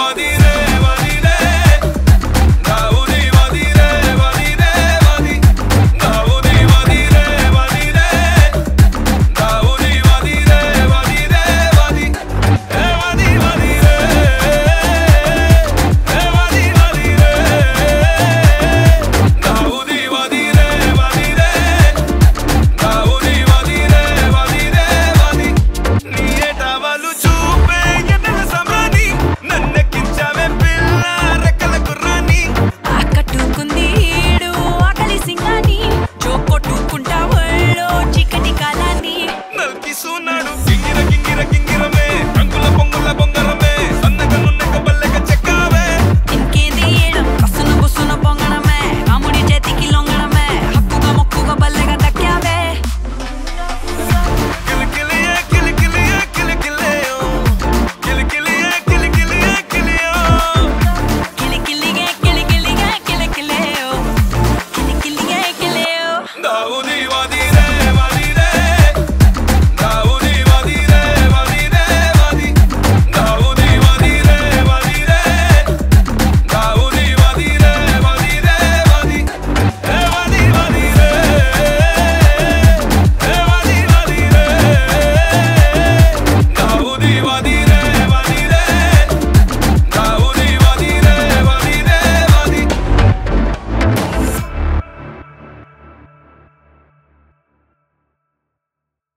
body there.